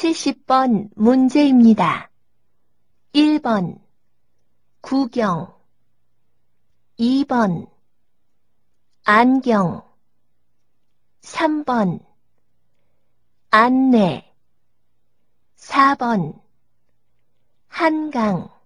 70번 문제입니다. 1번 구경. 2번 안경. 3번 안내. 4번 한강.